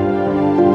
Música